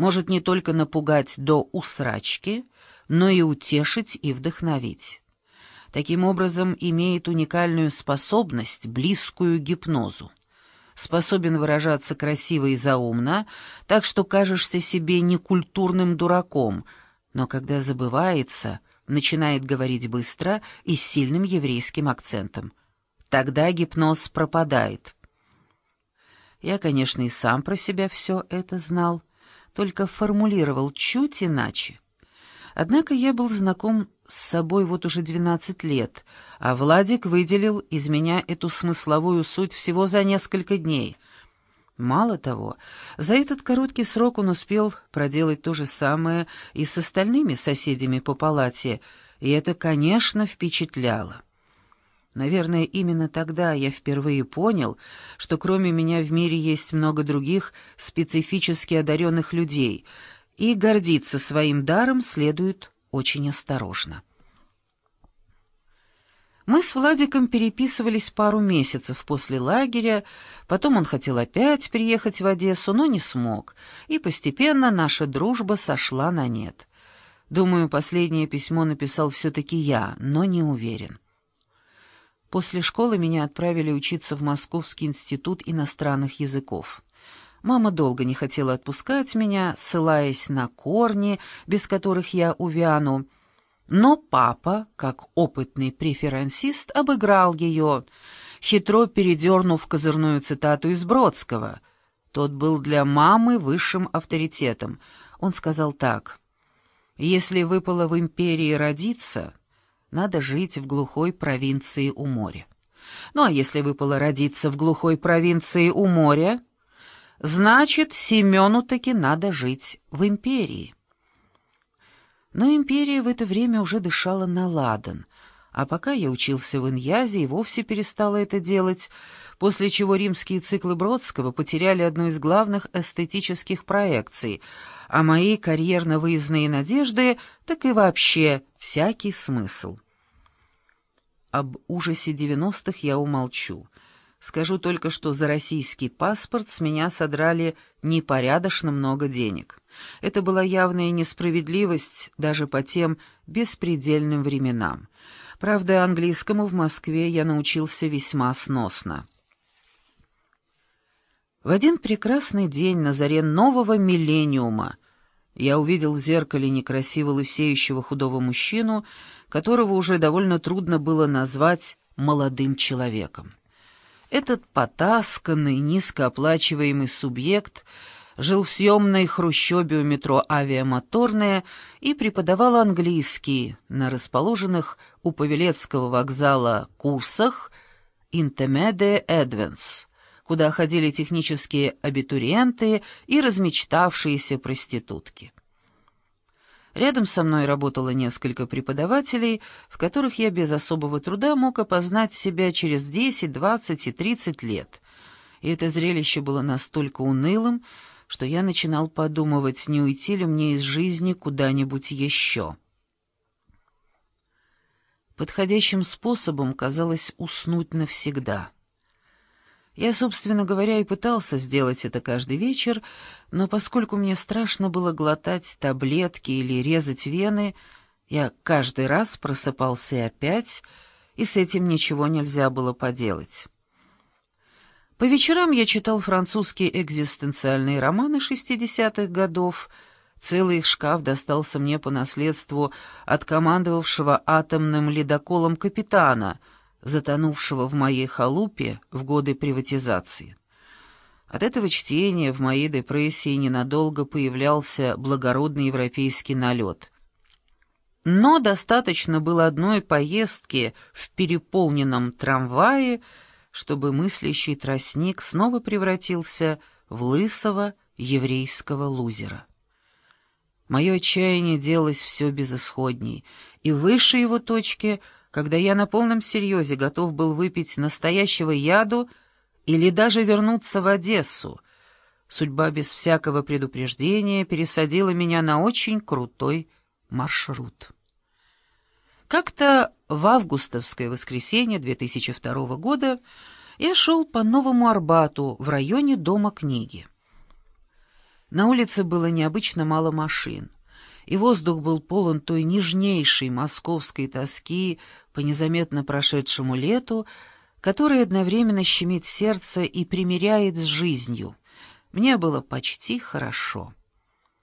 может не только напугать до усрачки, но и утешить и вдохновить. Таким образом, имеет уникальную способность, близкую гипнозу. Способен выражаться красиво и заумно, так что кажешься себе некультурным дураком, но когда забывается, начинает говорить быстро и с сильным еврейским акцентом. Тогда гипноз пропадает. Я, конечно, и сам про себя все это знал, только формулировал чуть иначе. Однако я был знаком с собой вот уже двенадцать лет, а Владик выделил из меня эту смысловую суть всего за несколько дней. Мало того, за этот короткий срок он успел проделать то же самое и с остальными соседями по палате, и это, конечно, впечатляло. Наверное, именно тогда я впервые понял, что кроме меня в мире есть много других специфически одаренных людей — и гордиться своим даром следует очень осторожно. Мы с Владиком переписывались пару месяцев после лагеря, потом он хотел опять приехать в Одессу, но не смог, и постепенно наша дружба сошла на нет. Думаю, последнее письмо написал все-таки я, но не уверен. После школы меня отправили учиться в Московский институт иностранных языков. Мама долго не хотела отпускать меня, ссылаясь на корни, без которых я увяну. Но папа, как опытный преферансист, обыграл ее, хитро передернув козырную цитату из Бродского. Тот был для мамы высшим авторитетом. Он сказал так. «Если выпало в империи родиться, надо жить в глухой провинции у моря. Ну а если выпало родиться в глухой провинции у моря...» Значит, Семену таки надо жить в империи. Но империя в это время уже дышала на ладан, а пока я учился в Иньязе и вовсе перестала это делать, после чего римские циклы Бродского потеряли одну из главных эстетических проекций, а мои карьерно-выездные надежды так и вообще всякий смысл. Об ужасе девяностых я умолчу — Скажу только, что за российский паспорт с меня содрали непорядочно много денег. Это была явная несправедливость даже по тем беспредельным временам. Правда, английскому в Москве я научился весьма сносно. В один прекрасный день на заре нового миллениума я увидел в зеркале некрасиво лысеющего худого мужчину, которого уже довольно трудно было назвать молодым человеком. Этот потасканный, низкооплачиваемый субъект жил в съемной хрущобе у метро «Авиамоторная» и преподавал английский на расположенных у Павелецкого вокзала курсах «Intermediate Advance», куда ходили технические абитуриенты и размечтавшиеся проститутки. Рядом со мной работало несколько преподавателей, в которых я без особого труда мог опознать себя через 10, 20 и 30 лет. И это зрелище было настолько унылым, что я начинал подумывать, не уйти ли мне из жизни куда-нибудь еще. Подходящим способом казалось уснуть навсегда — я, собственно говоря, и пытался сделать это каждый вечер, но поскольку мне страшно было глотать таблетки или резать вены, я каждый раз просыпался опять, и с этим ничего нельзя было поделать. По вечерам я читал французские экзистенциальные романы шестидесятых годов. Целый их шкаф достался мне по наследству от командовавшего атомным ледоколом капитана — затонувшего в моей халупе в годы приватизации. От этого чтения в моей депрессии ненадолго появлялся благородный европейский налет. Но достаточно было одной поездки в переполненном трамвае, чтобы мыслящий тростник снова превратился в лысого еврейского лузера. Мое отчаяние делалось все безысходней, и выше его точки — когда я на полном серьезе готов был выпить настоящего яду или даже вернуться в Одессу. Судьба без всякого предупреждения пересадила меня на очень крутой маршрут. Как-то в августовское воскресенье 2002 года я шел по Новому Арбату в районе Дома книги. На улице было необычно мало машин, и воздух был полон той нежнейшей московской тоски по незаметно прошедшему лету, которая одновременно щемит сердце и примиряет с жизнью. Мне было почти хорошо.